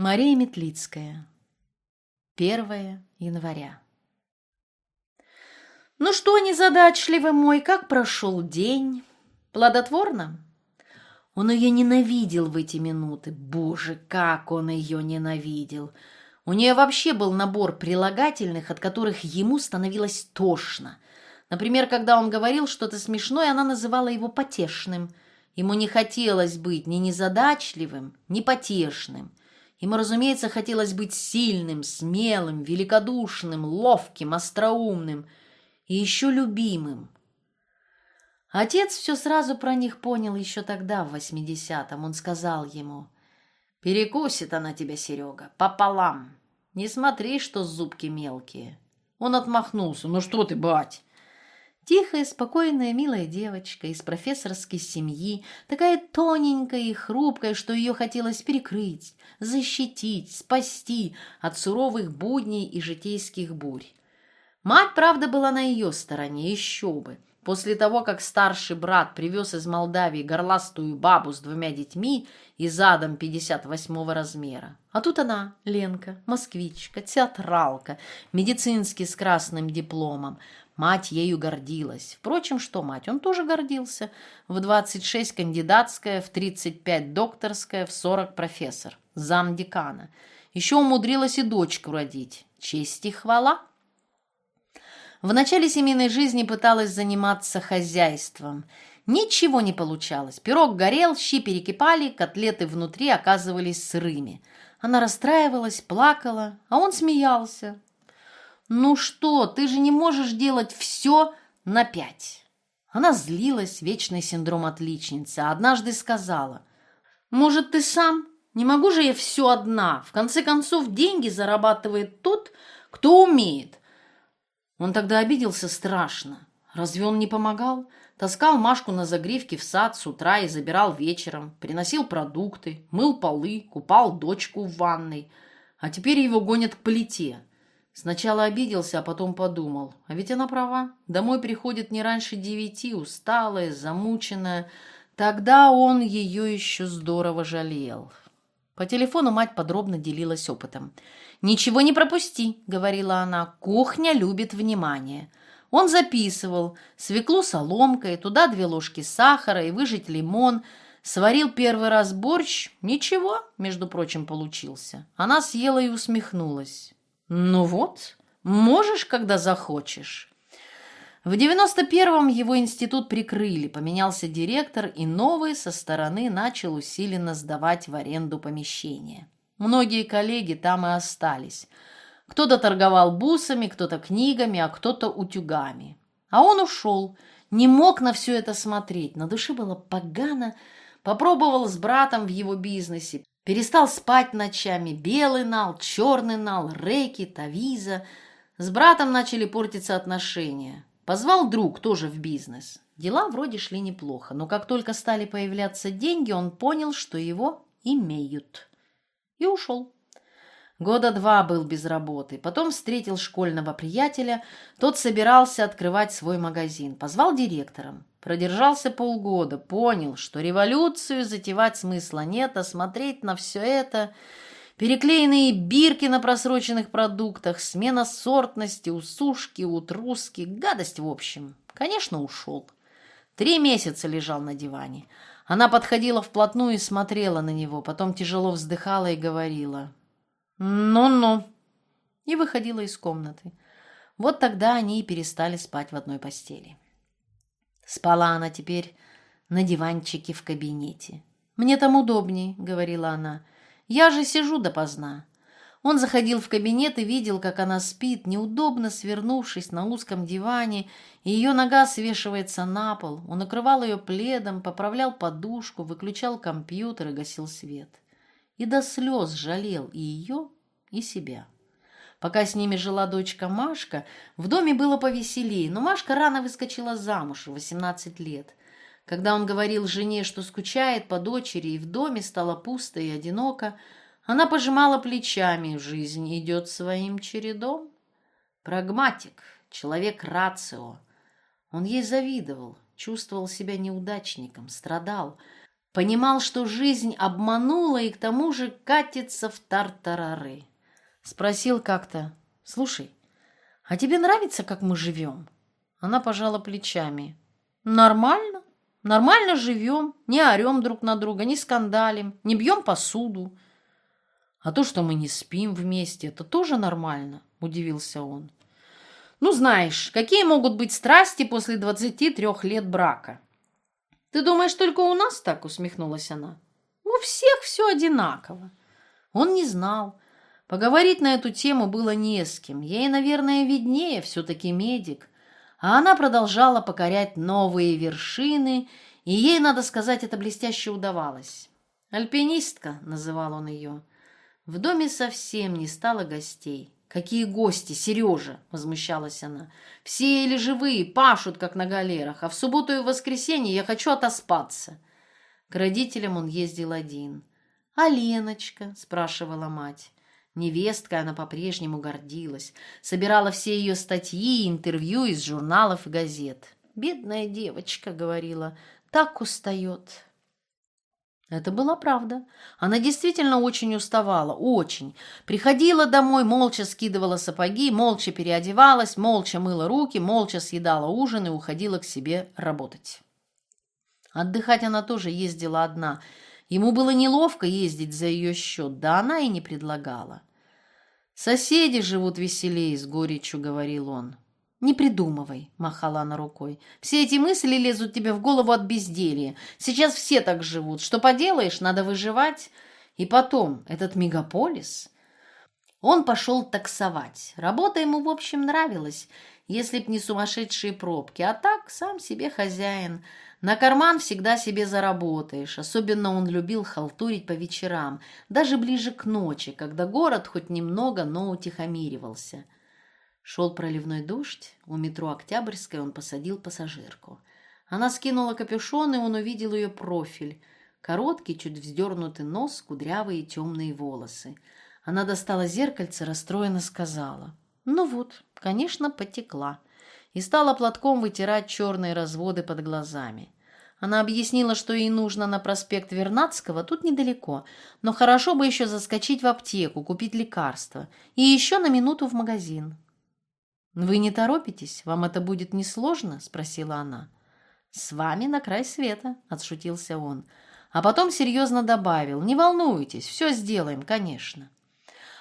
Мария Метлицкая. 1 января. Ну что, незадачливый мой, как прошел день? Плодотворно? Он ее ненавидел в эти минуты. Боже, как он ее ненавидел! У нее вообще был набор прилагательных, от которых ему становилось тошно. Например, когда он говорил что-то смешное, она называла его потешным. Ему не хотелось быть ни незадачливым, ни потешным. Ему, разумеется, хотелось быть сильным, смелым, великодушным, ловким, остроумным и еще любимым. Отец все сразу про них понял еще тогда, в восьмидесятом. Он сказал ему, «Перекусит она тебя, Серега, пополам. Не смотри, что зубки мелкие». Он отмахнулся, «Ну что ты, бать?» Тихая, спокойная, милая девочка из профессорской семьи, такая тоненькая и хрупкая, что ее хотелось перекрыть, защитить, спасти от суровых будней и житейских бурь. Мать, правда, была на ее стороне, еще бы. После того, как старший брат привез из Молдавии горластую бабу с двумя детьми и задом 58 размера. А тут она, Ленка, москвичка, театралка, медицинский с красным дипломом, Мать ею гордилась. Впрочем, что мать? Он тоже гордился. В 26 кандидатская, в 35 докторская, в 40 профессор. Зам декана. Еще умудрилась и дочку родить. Честь и хвала. В начале семейной жизни пыталась заниматься хозяйством. Ничего не получалось. Пирог горел, щи перекипали, котлеты внутри оказывались сырыми. Она расстраивалась, плакала, а он смеялся. «Ну что, ты же не можешь делать все на пять!» Она злилась, вечный синдром отличницы, однажды сказала, «Может, ты сам? Не могу же я все одна. В конце концов, деньги зарабатывает тот, кто умеет». Он тогда обиделся страшно. Разве он не помогал? Таскал Машку на загривке в сад с утра и забирал вечером, приносил продукты, мыл полы, купал дочку в ванной. А теперь его гонят к плите. Сначала обиделся, а потом подумал. А ведь она права. Домой приходит не раньше девяти, усталая, замученная. Тогда он ее еще здорово жалел. По телефону мать подробно делилась опытом. «Ничего не пропусти», — говорила она. «Кухня любит внимание». Он записывал свеклу соломкой, туда две ложки сахара и выжать лимон. Сварил первый раз борщ. Ничего, между прочим, получился. Она съела и усмехнулась. Ну вот, можешь, когда захочешь. В 91-м его институт прикрыли, поменялся директор, и новый со стороны начал усиленно сдавать в аренду помещения. Многие коллеги там и остались. Кто-то торговал бусами, кто-то книгами, а кто-то утюгами. А он ушел, не мог на все это смотреть, на душе было погано, попробовал с братом в его бизнесе, Перестал спать ночами. Белый нал, черный нал, реки, тавиза. С братом начали портиться отношения. Позвал друг тоже в бизнес. Дела вроде шли неплохо, но как только стали появляться деньги, он понял, что его имеют. И ушел. Года два был без работы. Потом встретил школьного приятеля. Тот собирался открывать свой магазин. Позвал директором. Продержался полгода, понял, что революцию затевать смысла нет, а смотреть на все это... Переклеенные бирки на просроченных продуктах, смена сортности, усушки, утруски, гадость в общем. Конечно, ушел. Три месяца лежал на диване. Она подходила вплотную и смотрела на него, потом тяжело вздыхала и говорила «Ну-ну» и выходила из комнаты. Вот тогда они и перестали спать в одной постели. Спала она теперь на диванчике в кабинете. «Мне там удобней», — говорила она. «Я же сижу допоздна». Он заходил в кабинет и видел, как она спит, неудобно свернувшись на узком диване, и ее нога свешивается на пол. Он накрывал ее пледом, поправлял подушку, выключал компьютер и гасил свет. И до слез жалел и ее, и себя. Пока с ними жила дочка Машка, в доме было повеселее, но Машка рано выскочила замуж, в 18 лет. Когда он говорил жене, что скучает по дочери, и в доме стало пусто и одиноко, она пожимала плечами, жизнь идет своим чередом. Прагматик, человек рацио. Он ей завидовал, чувствовал себя неудачником, страдал. Понимал, что жизнь обманула и к тому же катится в тартарары. Спросил как-то, «Слушай, а тебе нравится, как мы живем?» Она пожала плечами. «Нормально. Нормально живем, не орем друг на друга, не скандалим, не бьем посуду. А то, что мы не спим вместе, это тоже нормально, удивился он. Ну, знаешь, какие могут быть страсти после двадцати трех лет брака? Ты думаешь, только у нас так, усмехнулась она. У всех все одинаково. Он не знал. Поговорить на эту тему было не с кем. Ей, наверное, виднее, все-таки медик а она продолжала покорять новые вершины, и ей, надо сказать, это блестяще удавалось. «Альпинистка», — называл он ее. В доме совсем не стало гостей. «Какие гости, Сережа!» — возмущалась она. «Все или живые, пашут, как на галерах, а в субботу и воскресенье я хочу отоспаться». К родителям он ездил один. «А Леночка?» — спрашивала мать. Невесткой она по-прежнему гордилась, собирала все ее статьи интервью из журналов и газет. «Бедная девочка», — говорила, — «так устает». Это была правда. Она действительно очень уставала, очень. Приходила домой, молча скидывала сапоги, молча переодевалась, молча мыла руки, молча съедала ужин и уходила к себе работать. Отдыхать она тоже ездила одна. Ему было неловко ездить за ее счет, да она и не предлагала. «Соседи живут веселее», — с горечью говорил он. «Не придумывай», — махала она рукой. «Все эти мысли лезут тебе в голову от безделья. Сейчас все так живут. Что поделаешь, надо выживать. И потом, этот мегаполис...» Он пошел таксовать. Работа ему, в общем, нравилась, если б не сумасшедшие пробки. А так, сам себе хозяин — на карман всегда себе заработаешь. Особенно он любил халтурить по вечерам, даже ближе к ночи, когда город хоть немного, но утихомиривался. Шел проливной дождь, у метро Октябрьской он посадил пассажирку. Она скинула капюшон, и он увидел ее профиль. Короткий, чуть вздернутый нос, кудрявые темные волосы. Она достала зеркальце, расстроенно сказала. «Ну вот, конечно, потекла» и стала платком вытирать черные разводы под глазами. Она объяснила, что ей нужно на проспект Вернадского, тут недалеко, но хорошо бы еще заскочить в аптеку, купить лекарства и еще на минуту в магазин. «Вы не торопитесь? Вам это будет несложно?» – спросила она. «С вами на край света», – отшутился он. А потом серьезно добавил, «Не волнуйтесь, все сделаем, конечно».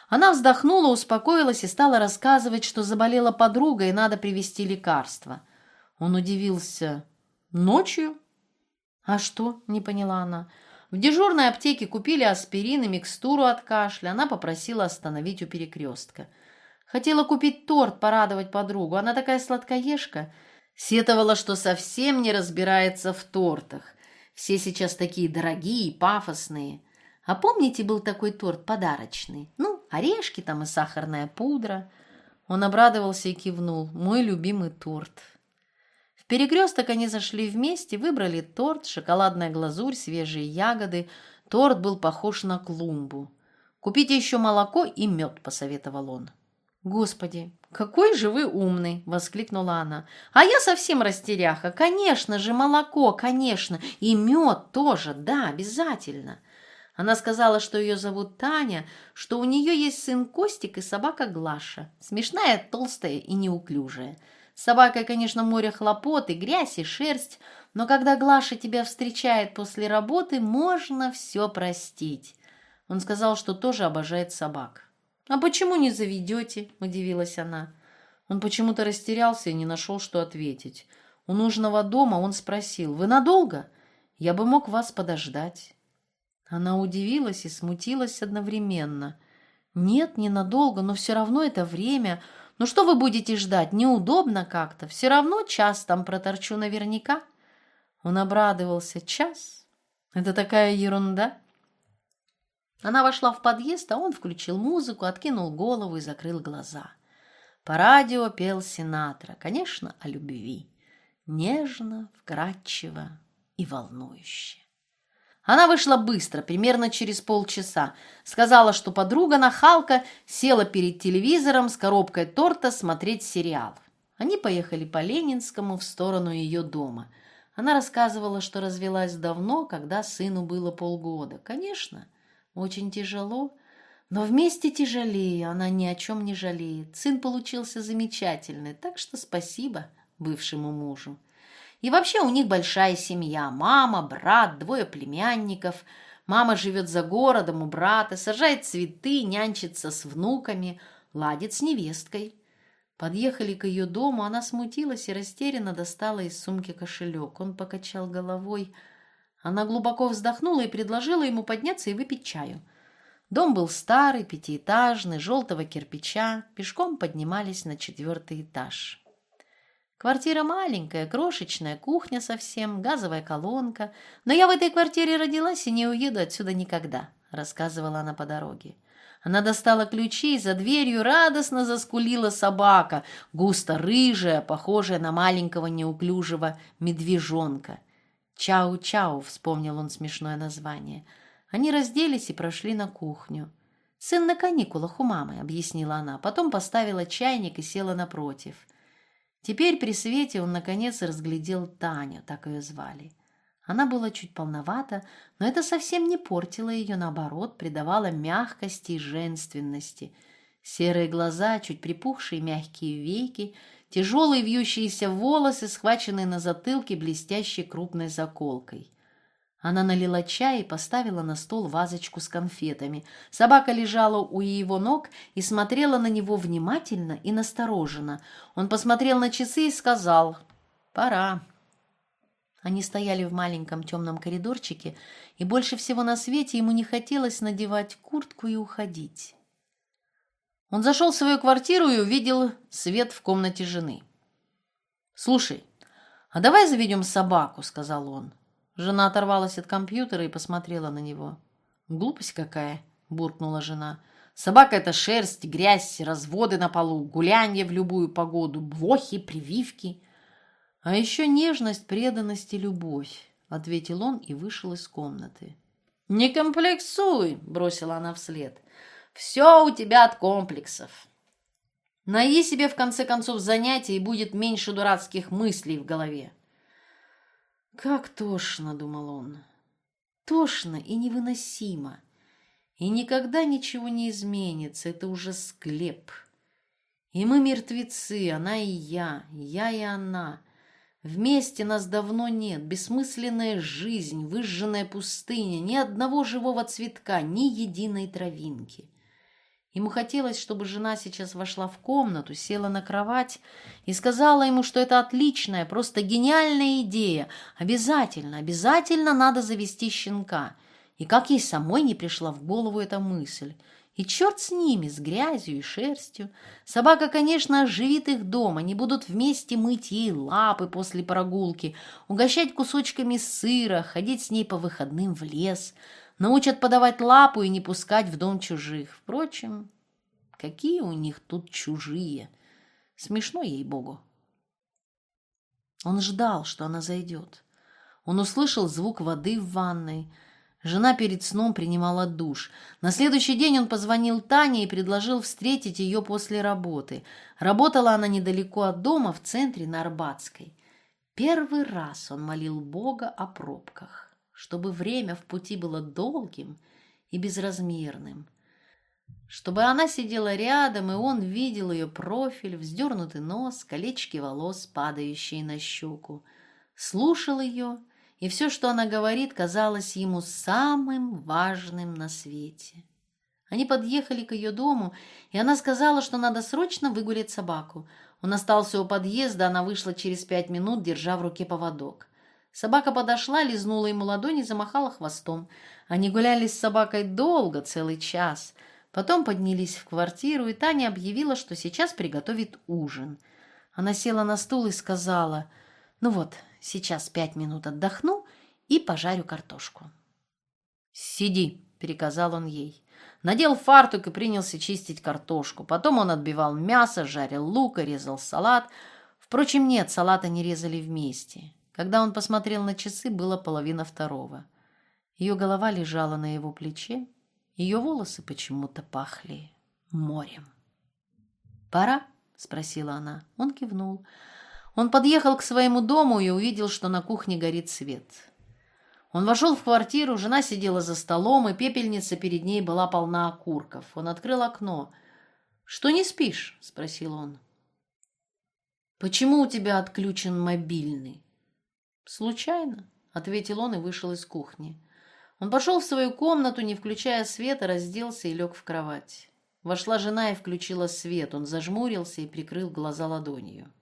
Она вздохнула, успокоилась и стала рассказывать, что заболела подруга и надо привезти лекарство. Он удивился. «Ночью?» «А что?» – не поняла она. В дежурной аптеке купили аспирин и микстуру от кашля. Она попросила остановить у перекрестка. Хотела купить торт, порадовать подругу. Она такая сладкоежка. Сетовала, что совсем не разбирается в тортах. Все сейчас такие дорогие пафосные. А помните, был такой торт подарочный? Ну, орешки там и сахарная пудра. Он обрадовался и кивнул. Мой любимый торт. В перекресток они зашли вместе, выбрали торт, шоколадная глазурь, свежие ягоды. Торт был похож на клумбу. «Купите еще молоко и мед», — посоветовал он. «Господи, какой же вы умный!» — воскликнула она. «А я совсем растеряха. Конечно же, молоко, конечно. И мед тоже, да, обязательно. Она сказала, что ее зовут Таня, что у нее есть сын Костик и собака Глаша. Смешная, толстая и неуклюжая. С собакой, конечно, море хлопот и грязь, и шерсть, но когда Глаша тебя встречает после работы, можно все простить. Он сказал, что тоже обожает собак. «А почему не заведете?» – удивилась она. Он почему-то растерялся и не нашел, что ответить. У нужного дома он спросил, «Вы надолго? Я бы мог вас подождать». Она удивилась и смутилась одновременно. «Нет, ненадолго, но все равно это время. Ну что вы будете ждать? Неудобно как-то. Все равно час там проторчу наверняка». Он обрадовался. «Час? Это такая ерунда». Она вошла в подъезд, а он включил музыку, откинул голову и закрыл глаза. По радио пел Синатра, конечно, о любви. Нежно, вкрадчиво и волнующе. Она вышла быстро, примерно через полчаса. Сказала, что подруга нахалка села перед телевизором с коробкой торта смотреть сериал. Они поехали по Ленинскому в сторону ее дома. Она рассказывала, что развелась давно, когда сыну было полгода. Конечно, очень тяжело, но вместе тяжелее, она ни о чем не жалеет. Сын получился замечательный, так что спасибо бывшему мужу. И вообще у них большая семья. Мама, брат, двое племянников. Мама живет за городом у брата, сажает цветы, нянчится с внуками, ладит с невесткой. Подъехали к ее дому, она смутилась и растерянно достала из сумки кошелек. Он покачал головой. Она глубоко вздохнула и предложила ему подняться и выпить чаю. Дом был старый, пятиэтажный, желтого кирпича. Пешком поднимались на четвертый этаж. Квартира маленькая, крошечная, кухня совсем, газовая колонка. Но я в этой квартире родилась и не уеду отсюда никогда, рассказывала она по дороге. Она достала ключи, и за дверью радостно заскулила собака, густо рыжая, похожая на маленького неуклюжего медвежонка. «Чау-чау», — вспомнил он смешное название. Они разделись и прошли на кухню. «Сын на каникулах у мамы», — объяснила она. Потом поставила чайник и села напротив. Теперь при свете он, наконец, разглядел Таню, так ее звали. Она была чуть полновата, но это совсем не портило ее, наоборот, придавало мягкости и женственности. Серые глаза, чуть припухшие мягкие веки, тяжелые вьющиеся волосы, схваченные на затылке блестящей крупной заколкой. Она налила чай и поставила на стол вазочку с конфетами. Собака лежала у его ног и смотрела на него внимательно и настороженно. Он посмотрел на часы и сказал «Пора». Они стояли в маленьком темном коридорчике, и больше всего на свете ему не хотелось надевать куртку и уходить. Он зашел в свою квартиру и увидел свет в комнате жены. «Слушай, а давай заведем собаку», — сказал он. Жена оторвалась от компьютера и посмотрела на него. «Глупость какая!» – буркнула жена. «Собака – это шерсть, грязь, разводы на полу, гулянье в любую погоду, блохи, прививки. А еще нежность, преданность и любовь», – ответил он и вышел из комнаты. «Не комплексуй!» – бросила она вслед. «Все у тебя от комплексов. Найди себе, в конце концов, занятия, и будет меньше дурацких мыслей в голове. Как тошно, думал он. Тошно и невыносимо. И никогда ничего не изменится, это уже склеп. И мы мертвецы, она и я, я и она. Вместе нас давно нет, бессмысленная жизнь, выжженная пустыня, ни одного живого цветка, ни единой травинки. Ему хотелось, чтобы жена сейчас вошла в комнату, села на кровать и сказала ему, что это отличная, просто гениальная идея. Обязательно, обязательно надо завести щенка. И как ей самой не пришла в голову эта мысль. И черт с ними, с грязью и шерстью. Собака, конечно, оживит их дом. Они будут вместе мыть ей лапы после прогулки, угощать кусочками сыра, ходить с ней по выходным в лес – научат подавать лапу и не пускать в дом чужих. Впрочем, какие у них тут чужие? Смешно ей-богу. Он ждал, что она зайдет. Он услышал звук воды в ванной. Жена перед сном принимала душ. На следующий день он позвонил Тане и предложил встретить ее после работы. Работала она недалеко от дома, в центре, на Арбатской. Первый раз он молил Бога о пробках чтобы время в пути было долгим и безразмерным, чтобы она сидела рядом, и он видел ее профиль, вздернутый нос, колечки волос, падающие на щеку, слушал ее, и все, что она говорит, казалось ему самым важным на свете. Они подъехали к ее дому, и она сказала, что надо срочно выгулять собаку. Он остался у подъезда, она вышла через пять минут, держа в руке поводок. Собака подошла, лизнула ему ладони и замахала хвостом. Они гуляли с собакой долго, целый час. Потом поднялись в квартиру, и Таня объявила, что сейчас приготовит ужин. Она села на стул и сказала, «Ну вот, сейчас пять минут отдохну и пожарю картошку». «Сиди», — приказал он ей. Надел фартук и принялся чистить картошку. Потом он отбивал мясо, жарил лук и резал салат. Впрочем, нет, салата не резали вместе. Когда он посмотрел на часы, было половина второго. Ее голова лежала на его плече, ее волосы почему-то пахли морем. «Пора?» — спросила она. Он кивнул. Он подъехал к своему дому и увидел, что на кухне горит свет. Он вошел в квартиру, жена сидела за столом, и пепельница перед ней была полна окурков. Он открыл окно. «Что не спишь?» — спросил он. «Почему у тебя отключен мобильный?» «Случайно», — ответил он и вышел из кухни. Он пошел в свою комнату, не включая света, разделся и лег в кровать. Вошла жена и включила свет. Он зажмурился и прикрыл глаза ладонью.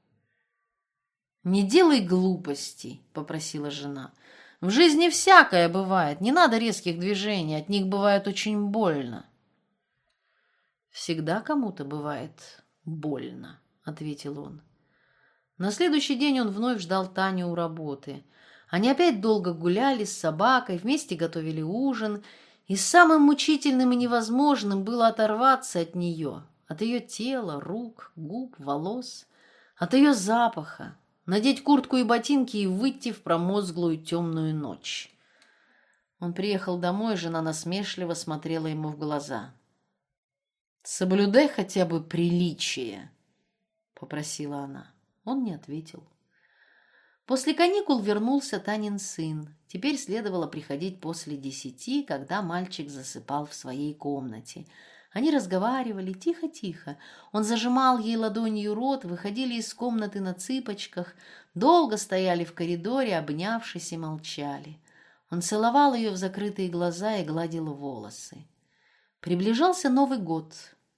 «Не делай глупостей», — попросила жена. «В жизни всякое бывает. Не надо резких движений, от них бывает очень больно». «Всегда кому-то бывает больно», — ответил он. На следующий день он вновь ждал Таню у работы. Они опять долго гуляли с собакой, вместе готовили ужин, и самым мучительным и невозможным было оторваться от нее, от ее тела, рук, губ, волос, от ее запаха, надеть куртку и ботинки и выйти в промозглую темную ночь. Он приехал домой, жена насмешливо смотрела ему в глаза. «Соблюдай хотя бы приличие», — попросила она. Он не ответил. После каникул вернулся Танин сын. Теперь следовало приходить после десяти, когда мальчик засыпал в своей комнате — они разговаривали тихо-тихо. Он зажимал ей ладонью рот, выходили из комнаты на цыпочках, долго стояли в коридоре, обнявшись и молчали. Он целовал ее в закрытые глаза и гладил волосы. Приближался Новый год.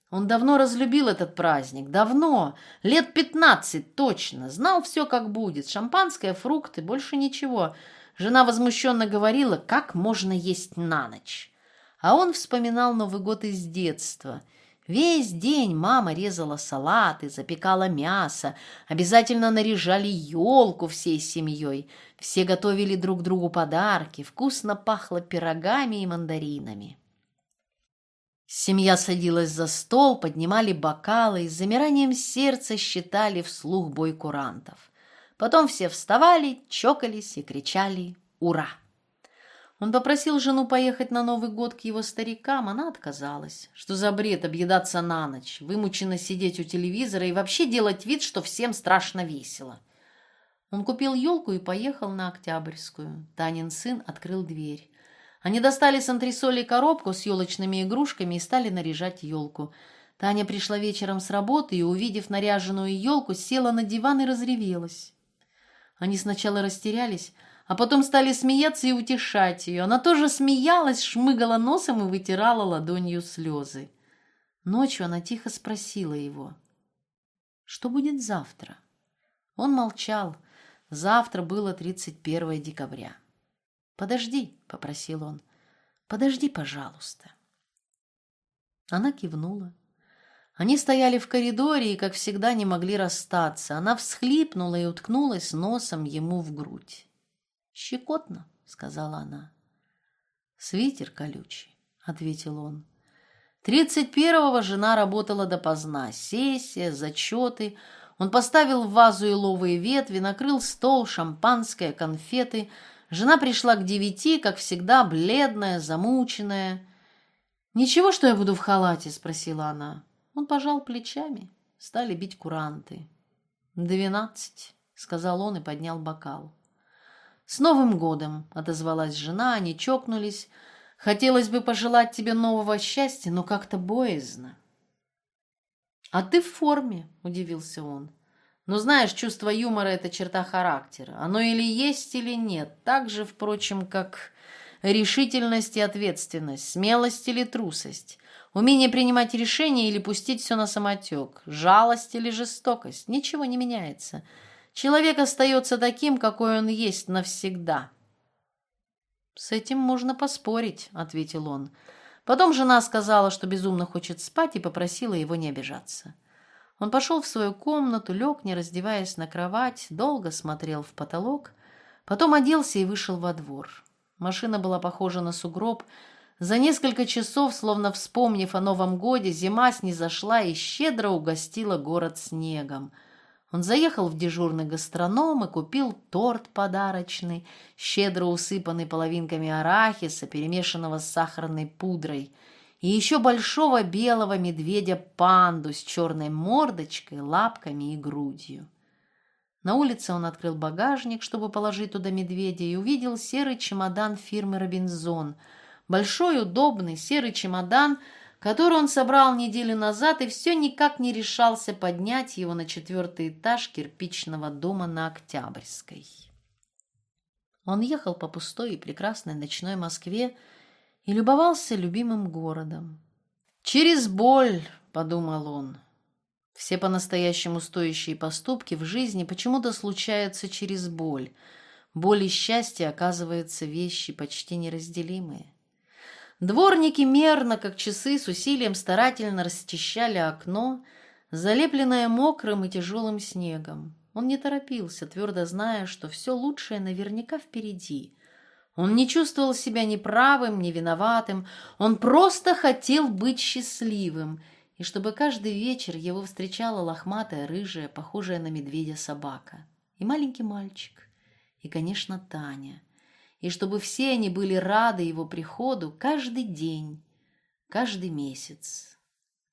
Он давно разлюбил этот праздник, давно, лет пятнадцать точно, знал все, как будет, шампанское, фрукты, больше ничего. Жена возмущенно говорила, как можно есть на ночь. А он вспоминал Новый год из детства. Весь день мама резала салаты, запекала мясо, обязательно наряжали елку всей семьей. Все готовили друг другу подарки, вкусно пахло пирогами и мандаринами. Семья садилась за стол, поднимали бокалы и с замиранием сердца считали вслух бой курантов. Потом все вставали, чокались и кричали «Ура!». Он попросил жену поехать на Новый год к его старикам, она отказалась. Что за бред объедаться на ночь, вымученно сидеть у телевизора и вообще делать вид, что всем страшно весело. Он купил елку и поехал на Октябрьскую. Танин сын открыл дверь. Они достали с антресолей коробку с елочными игрушками и стали наряжать елку. Таня пришла вечером с работы и, увидев наряженную елку, села на диван и разревелась. Они сначала растерялись, а потом стали смеяться и утешать ее. Она тоже смеялась, шмыгала носом и вытирала ладонью слезы. Ночью она тихо спросила его, что будет завтра. Он молчал. Завтра было 31 декабря. «Подожди», — попросил он, — «подожди, пожалуйста». Она кивнула. Они стояли в коридоре и, как всегда, не могли расстаться. Она всхлипнула и уткнулась носом ему в грудь. «Щекотно», — сказала она. «Свитер колючий», — ответил он. Тридцать первого жена работала допоздна. Сессия, зачеты. Он поставил в вазу еловые ветви, накрыл стол, шампанское, конфеты. Жена пришла к девяти, как всегда, бледная, замученная. «Ничего, что я буду в халате?» — спросила она. Он пожал плечами. Стали бить куранты. «Двенадцать», — сказал он и поднял бокал. «С Новым годом!» — отозвалась жена, они чокнулись. «Хотелось бы пожелать тебе нового счастья, но как-то боязно». «А ты в форме», — удивился он. «Но знаешь, чувство юмора — это черта характера. Оно или есть, или нет. Так же, впрочем, как решительность и ответственность, смелость или трусость, умение принимать решения или пустить все на самотек, жалость или жестокость. Ничего не меняется». Человек остается таким, какой он есть навсегда. «С этим можно поспорить», — ответил он. Потом жена сказала, что безумно хочет спать, и попросила его не обижаться. Он пошел в свою комнату, лег, не раздеваясь на кровать, долго смотрел в потолок, потом оделся и вышел во двор. Машина была похожа на сугроб. За несколько часов, словно вспомнив о Новом годе, зима снизошла и щедро угостила город снегом — он заехал в дежурный гастроном и купил торт подарочный, щедро усыпанный половинками арахиса, перемешанного с сахарной пудрой, и еще большого белого медведя-панду с черной мордочкой, лапками и грудью. На улице он открыл багажник, чтобы положить туда медведя, и увидел серый чемодан фирмы «Робинзон». Большой, удобный серый чемодан, который он собрал неделю назад и все никак не решался поднять его на четвертый этаж кирпичного дома на Октябрьской. Он ехал по пустой и прекрасной ночной Москве и любовался любимым городом. «Через боль», — подумал он, — «все по-настоящему стоящие поступки в жизни почему-то случаются через боль. Боль и счастье, оказываются, вещи почти неразделимые». Дворники мерно, как часы, с усилием старательно расчищали окно, залепленное мокрым и тяжелым снегом. Он не торопился, твердо зная, что все лучшее наверняка впереди. Он не чувствовал себя ни правым, ни виноватым. Он просто хотел быть счастливым, и чтобы каждый вечер его встречала лохматая, рыжая, похожая на медведя собака. И маленький мальчик. И, конечно, Таня. И чтобы все они были рады его приходу каждый день, каждый месяц,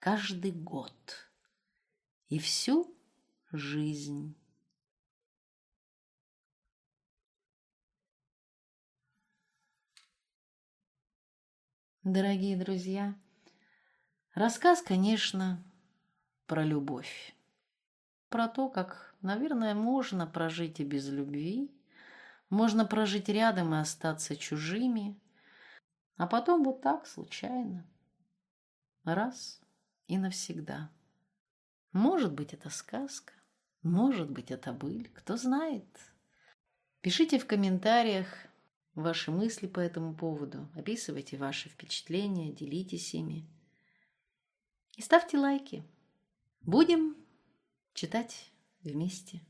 каждый год и всю жизнь. Дорогие друзья, рассказ, конечно, про любовь. Про то, как, наверное, можно прожить и без любви, можно прожить рядом и остаться чужими, а потом вот так, случайно, раз и навсегда. Может быть, это сказка, может быть, это быль, кто знает. Пишите в комментариях, ваши мысли по этому поводу, описывайте ваши впечатления, делитесь ими. И ставьте лайки. Будем читать вместе.